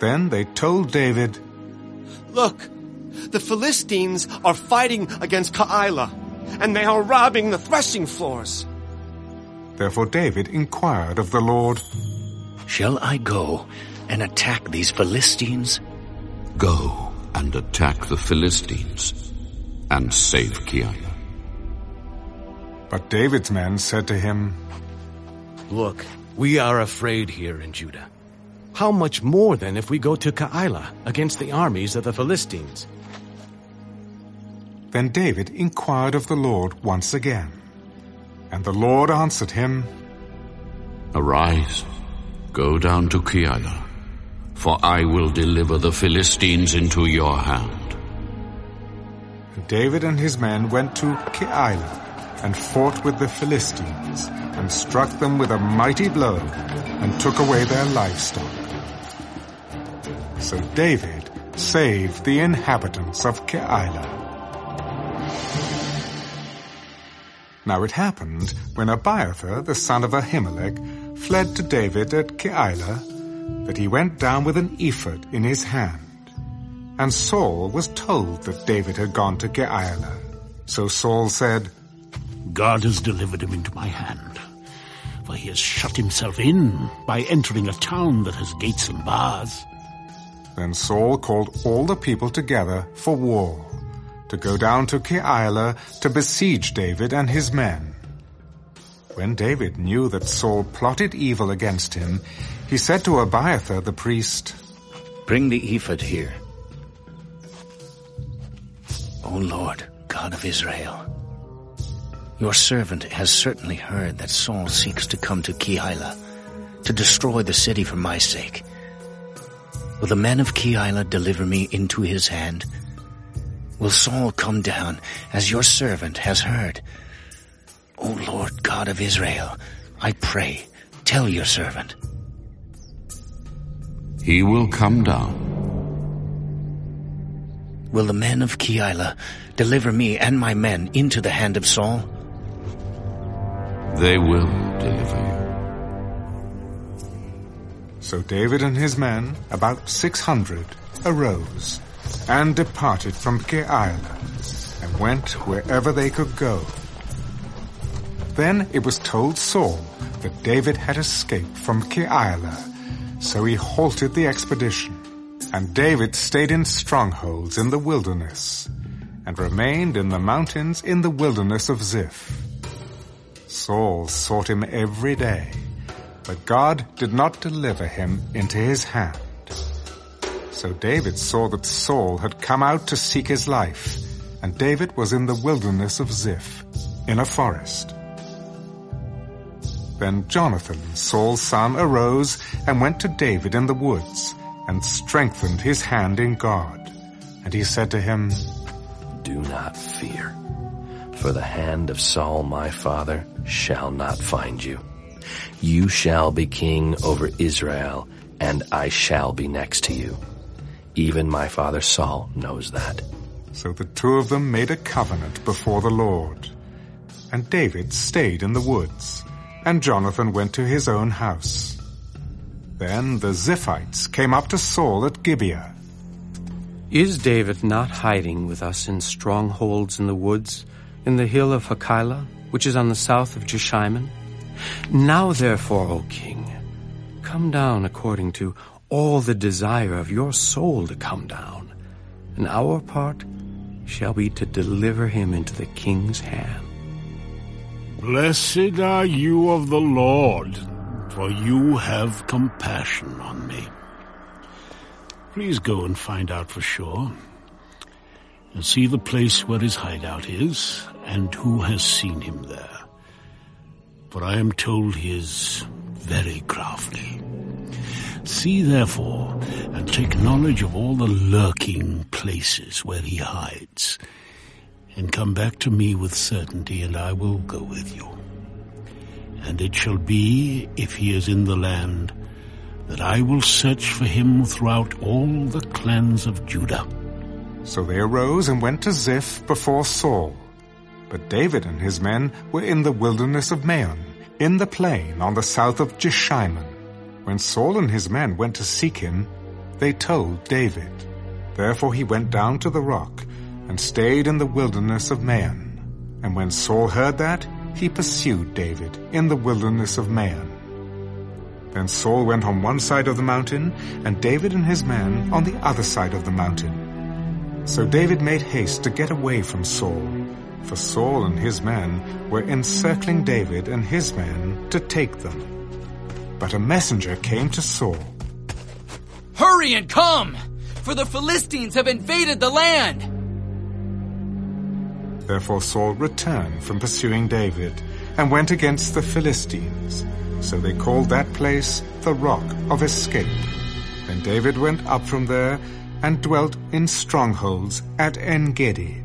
Then they told David, Look, the Philistines are fighting against Keilah, and they are robbing the threshing floors. Therefore David inquired of the Lord, Shall I go and attack these Philistines? Go and attack the Philistines and save Keilah. But David's men said to him, Look, we are afraid here in Judah. How much more then if we go to Keilah against the armies of the Philistines? Then David inquired of the Lord once again. And the Lord answered him, Arise, go down to Keilah, for I will deliver the Philistines into your hand. And David and his men went to Keilah and fought with the Philistines and struck them with a mighty blow and took away their livestock. So David saved the inhabitants of Keilah. Now it happened, when Abiathar the son of Ahimelech fled to David at Keilah, that he went down with an ephod in his hand. And Saul was told that David had gone to Keilah. So Saul said, God has delivered him into my hand, for he has shut himself in by entering a town that has gates and bars. Then Saul called all the people together for war, to go down to Keilah to besiege David and his men. When David knew that Saul plotted evil against him, he said to Abiathar the priest, Bring the ephod here. O Lord, God of Israel, your servant has certainly heard that Saul seeks to come to Keilah to destroy the city for my sake. Will the men of Keilah deliver me into his hand? Will Saul come down as your servant has heard? O Lord God of Israel, I pray, tell your servant. He will come down. Will the men of Keilah deliver me and my men into the hand of Saul? They will deliver you. So David and his men, about six hundred, arose and departed from Keilah and went wherever they could go. Then it was told Saul that David had escaped from Keilah, so he halted the expedition. And David stayed in strongholds in the wilderness and remained in the mountains in the wilderness of Ziph. Saul sought him every day, but God did not deliver him into his hand. So David saw that Saul had come out to seek his life, and David was in the wilderness of Ziph, in a forest. Then Jonathan, Saul's son, arose and went to David in the woods, and strengthened his hand in God. And he said to him, Do not fear, for the hand of Saul my father shall not find you. You shall be king over Israel, and I shall be next to you. Even my father Saul knows that. So the two of them made a covenant before the Lord. And David stayed in the woods, and Jonathan went to his own house. Then the Ziphites came up to Saul at Gibeah. Is David not hiding with us in strongholds in the woods, in the hill of Hachilah, which is on the south of Jeshimon? Now therefore, O king, come down according to all the desire of your soul to come down, and our part shall be to deliver him into the king's hand. Blessed are you of the Lord, for you have compassion on me. Please go and find out for sure, and see the place where his hideout is, and who has seen him there. For I am told he is very crafty. See therefore, and take knowledge of all the lurking places where he hides, and come back to me with certainty, and I will go with you. And it shall be, if he is in the land, that I will search for him throughout all the clans of Judah. So they arose and went to Ziph before Saul. But David and his men were in the wilderness of Maon, in the plain on the south of Jeshimon. When Saul and his men went to seek him, they told David. Therefore he went down to the rock and stayed in the wilderness of Maon. And when Saul heard that, he pursued David in the wilderness of Maon. Then Saul went on one side of the mountain, and David and his men on the other side of the mountain. So David made haste to get away from Saul, for Saul and his men were encircling David and his men to take them. But a messenger came to Saul. Hurry and come, for the Philistines have invaded the land. Therefore Saul returned from pursuing David and went against the Philistines. So they called that place the Rock of Escape. Then David went up from there and dwelt in strongholds at En-gedi.